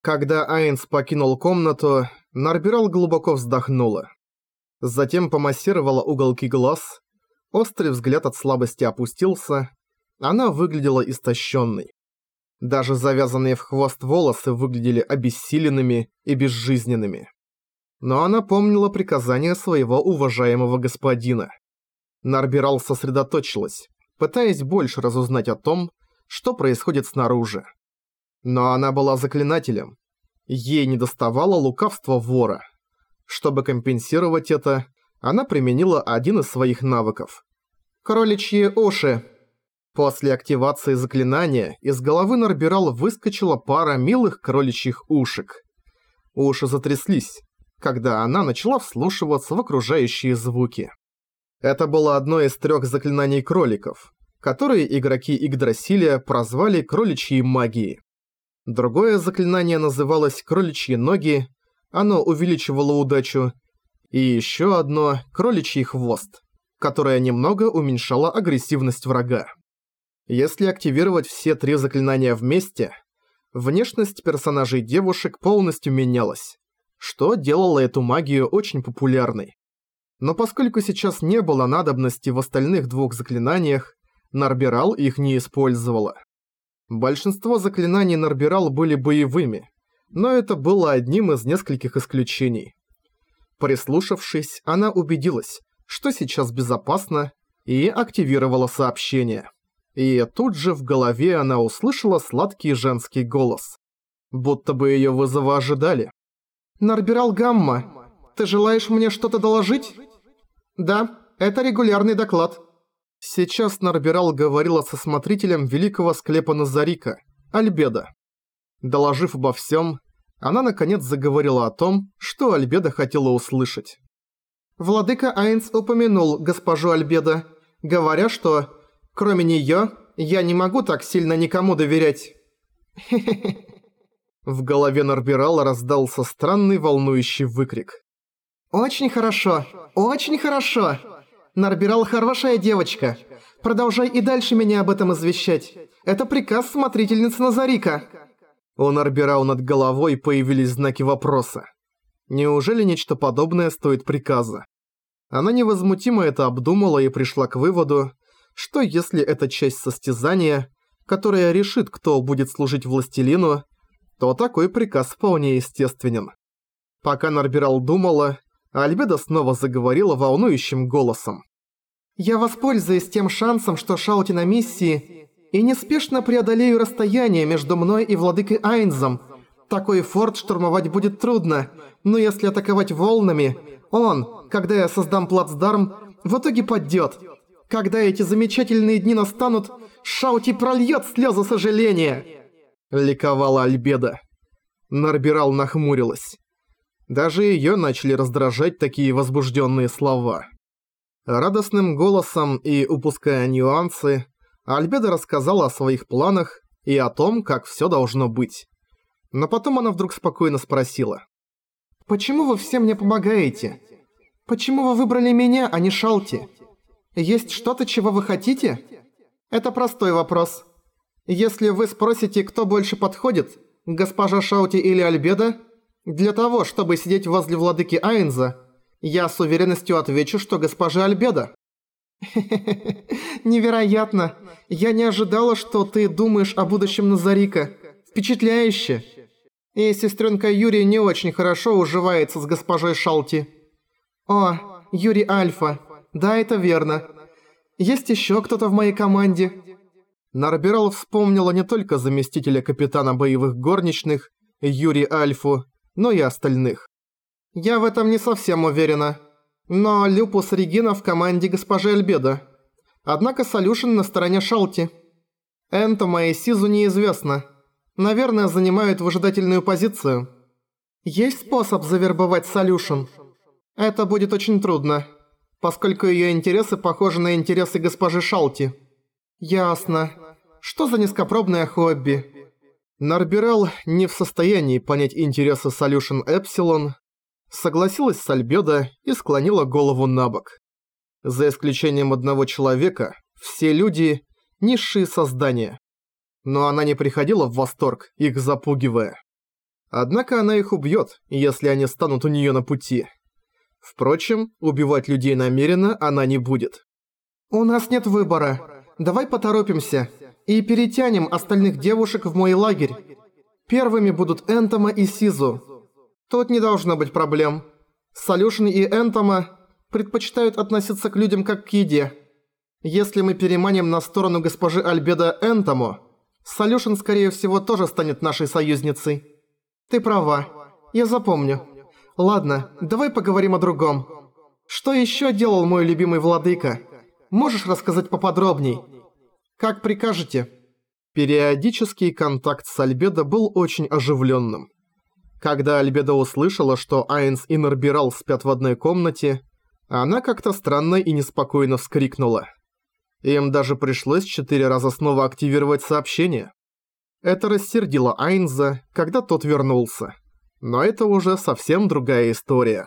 Когда Айнс покинул комнату, Нарбирал глубоко вздохнула. Затем помассировала уголки глаз, острый взгляд от слабости опустился, она выглядела истощенной. Даже завязанные в хвост волосы выглядели обессиленными и безжизненными. Но она помнила приказания своего уважаемого господина. Нарбирал сосредоточилась, пытаясь больше разузнать о том, что происходит снаружи. Но она была заклинателем. Ей недоставало лукавства вора. Чтобы компенсировать это, она применила один из своих навыков. «Кроличьи уши». После активации заклинания из головы Нарбирал выскочила пара милых кроличьих ушек. Уши затряслись, когда она начала вслушиваться в окружающие звуки. Это было одно из трех заклинаний кроликов, которые игроки Игдрасиля прозвали кроличьей магией. Другое заклинание называлось «Кроличьи ноги», оно увеличивало удачу, и еще одно «Кроличий хвост», которое немного уменьшало агрессивность врага. Если активировать все три заклинания вместе, внешность персонажей девушек полностью менялась, что делало эту магию очень популярной. Но поскольку сейчас не было надобности в остальных двух заклинаниях, Нарбирал их не использовала. Большинство заклинаний Нарбирал были боевыми, но это было одним из нескольких исключений. Прислушавшись, она убедилась, что сейчас безопасно, и активировала сообщение. И тут же в голове она услышала сладкий женский голос. Будто бы её вызова ожидали. «Нарбирал Гамма, ты желаешь мне что-то доложить?» «Да, это регулярный доклад». Сейчас Нарбирал говорила со смотрителем великого склепа Назарика, Альбеда. Доложив обо всем, она наконец заговорила о том, что Альбеда хотела услышать. Владыка Айнс упомянул госпожу Альбеда, говоря, что кроме неё я не могу так сильно никому доверять. В голове Нарбирала раздался странный волнующий выкрик. «Очень хорошо, очень хорошо! Нарбирал хорошая девочка. Продолжай и дальше меня об этом извещать. Это приказ смотрительницы Назарика». У Нарбирал над головой появились знаки вопроса. Неужели нечто подобное стоит приказа? Она невозмутимо это обдумала и пришла к выводу, что если это часть состязания, которая решит, кто будет служить властелину, то такой приказ вполне естественен. Пока Нарбирал думала, Альбеда снова заговорила волнующим голосом. «Я воспользуюсь тем шансом, что Шаути на миссии, и неспешно преодолею расстояние между мной и владыкой Айнзом. Такой форт штурмовать будет трудно, но если атаковать волнами, он, когда я создам плацдарм, в итоге падёт. Когда эти замечательные дни настанут, Шаути прольёт слёзы сожаления!» Ликовала Альбеда. Нарбирал нахмурилась. Даже её начали раздражать такие возбуждённые слова. Радостным голосом и упуская нюансы, Альбеда рассказала о своих планах и о том, как всё должно быть. Но потом она вдруг спокойно спросила. «Почему вы все мне помогаете? Почему вы выбрали меня, а не Шалти? Есть что-то, чего вы хотите?» «Это простой вопрос. Если вы спросите, кто больше подходит, госпожа Шаути или Альбеда, для того, чтобы сидеть возле владыки Айнза, я с уверенностью отвечу, что госпожа Альбеда. Невероятно. Я не ожидала, что ты думаешь о будущем Назарика. Впечатляюще. И сестренка Юрия не очень хорошо уживается с госпожой Шалти. О, Юрий Альфа. Да, это верно. Есть еще кто-то в моей команде. Нарбирал вспомнила не только заместителя капитана боевых горничных, Юрий Альфу, но и остальных. Я в этом не совсем уверена. Но Люпус Регина в команде госпожи Альбеда. Однако Солюшен на стороне Шалти. Энтома и Сизу неизвестно. Наверное, занимают выжидательную позицию. Есть способ завербовать Солюшен? Это будет очень трудно, поскольку её интересы похожи на интересы госпожи Шалти. Ясно. Что за низкопробное хобби? Нарбирал не в состоянии понять интересы Solution Epsilon, согласилась с Альбедо и склонила голову на бок. За исключением одного человека, все люди – низшие создания. Но она не приходила в восторг, их запугивая. Однако она их убьет, если они станут у нее на пути. Впрочем, убивать людей намеренно она не будет. «У нас нет выбора. Давай поторопимся и перетянем остальных девушек в мой лагерь. Первыми будут Энтома и Сизу. Тут не должно быть проблем. Солюшн и Энтома предпочитают относиться к людям как к еде. Если мы переманим на сторону госпожи Альбеда Энтому, Солюшн, скорее всего, тоже станет нашей союзницей. Ты права. Я запомню. Ладно, давай поговорим о другом. Что еще делал мой любимый владыка? Можешь рассказать поподробней? Как прикажете?» Периодический контакт с Альбедо был очень оживленным. Когда Альбедо услышала, что Айнс и Норбирал спят в одной комнате, она как-то странно и неспокойно вскрикнула. Им даже пришлось четыре раза снова активировать сообщение. Это рассердило Айнза, когда тот вернулся. Но это уже совсем другая история.